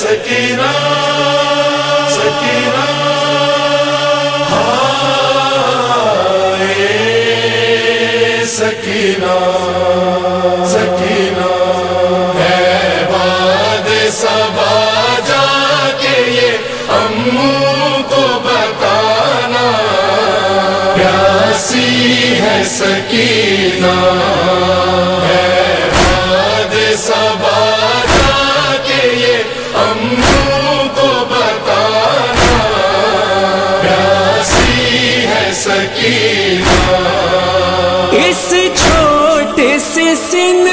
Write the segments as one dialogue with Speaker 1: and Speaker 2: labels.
Speaker 1: سکینہ سکینہ۔ سکینہ سکینہ۔ ہے باد سبا جا کے یہ امو کو بتانا۔ پیاسی ہے سکینہ۔
Speaker 2: سے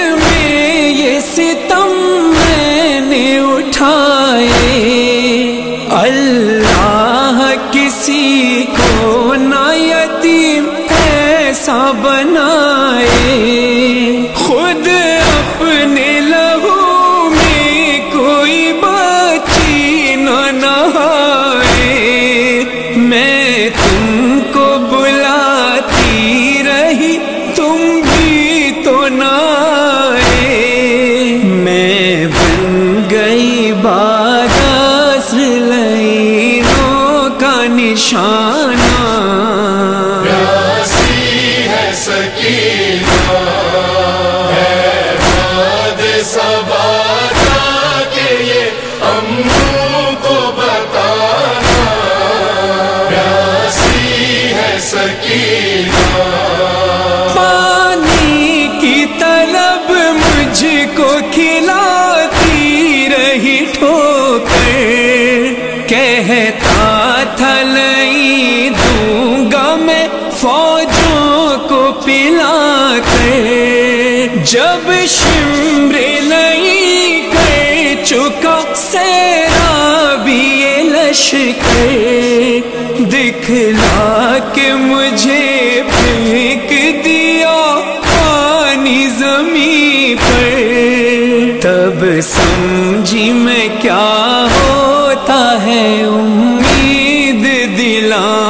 Speaker 2: بنائے۔ میں بن گئی باداس لائنوں کا نشان۔ جب شمر لئی کر چکا سیرا بھی لشکر دکھلا کے مجھے پھینک دیا پانی زمین پر۔ تب سمجھی میں کیا ہوتا ہے، امید دلانا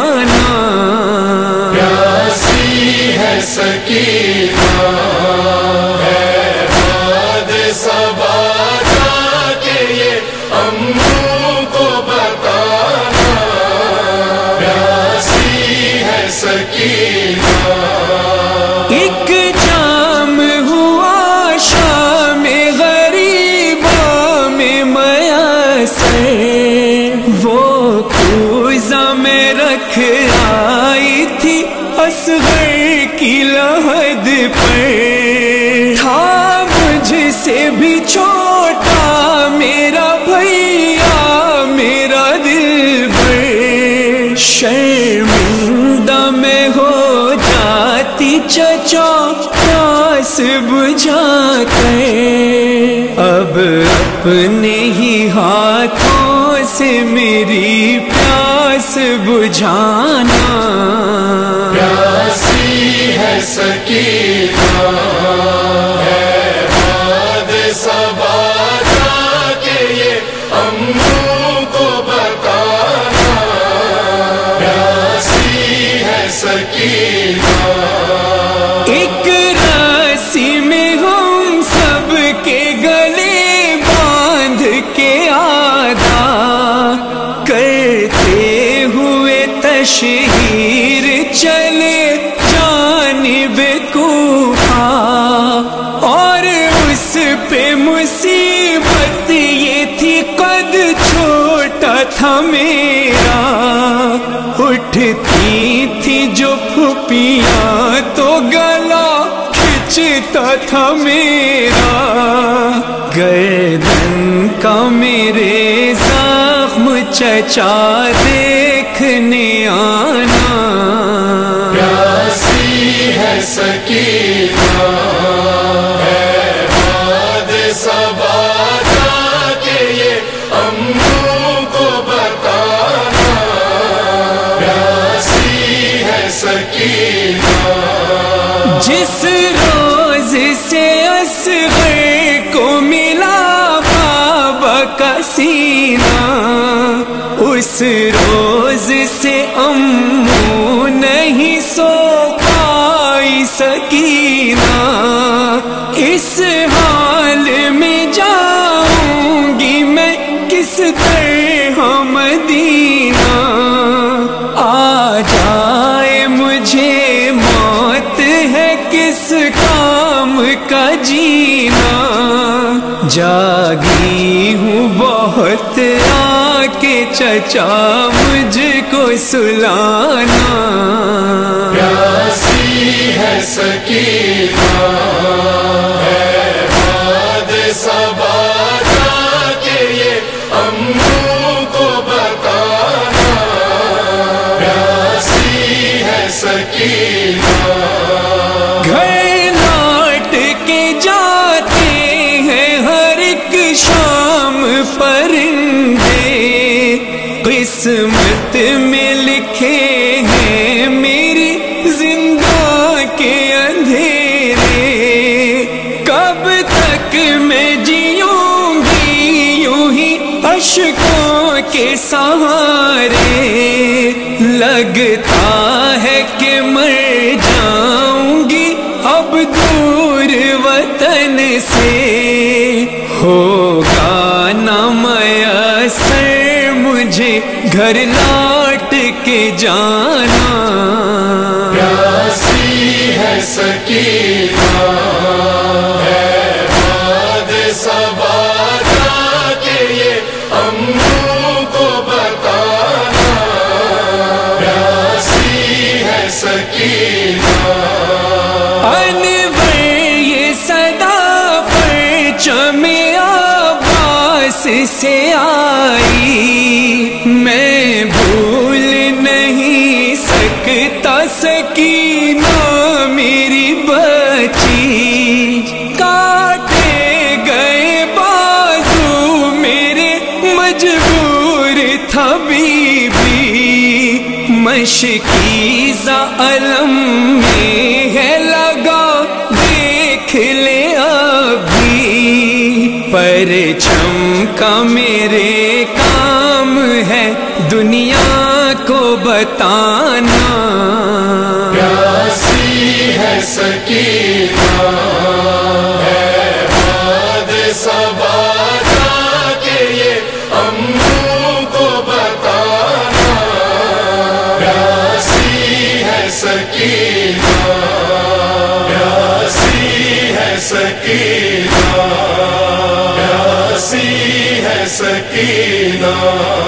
Speaker 2: سے بھی چھوٹا میرا بھیا، میرا دل بر شرمندہ میں ہو جاتی چچا، پیاس بجھا کر۔ اب اپنے ہی ہاتھوں سے میری پیاس بجھانا۔
Speaker 1: پیاسی ہے سکینہ۔
Speaker 2: تشہیر چلے جانب کوفہ، اور اس پہ مصیبت یہ تھی، قد چھوٹا تھا میرا۔ اٹھتی تھی جو پھپیاں تو گلا کھچتا تھا میرا۔ گردن کا میرے زخم چچا دیکھنے آنا۔
Speaker 1: پیاسی ہے سکینہ۔ ہے باد سبا جا کے یہ امو کو بتانا پیاسی ہے سکینہ۔
Speaker 2: جس روز سے اصغر کو ملا بابا کا سینہ۔ اس روز سے امو نہیں سو سکینا اس حال میں جاؤں گی میں کس طرح دینا آ جائے مجھے موت ہے کس کام کا جینا؟ جاگی ہوں بہت آ کے چچا مجھ کو سلانا۔
Speaker 1: پیاسی ہے سکینہ۔
Speaker 2: قسمت میں لکھے ہیں میری زندہ کے اندھیرے۔ کب تک میں جیوں گی یوں ہی اشکوں کے سہارے۔ لگتا ہے کہ مر جاؤں گی اب دور وطن سے۔ ہوگا مجھے گھر لوٹ کے جانا۔
Speaker 1: پیاسی ہے سکینہ ہے باد
Speaker 2: شکیزہ علم میں ہے، لگا دیکھ لے ابھی۔ پر چمکا میرے کام ہے، دنیا کو بتانا۔
Speaker 1: پیاسی ہے سکینہ سکینہ ہے سکینہ۔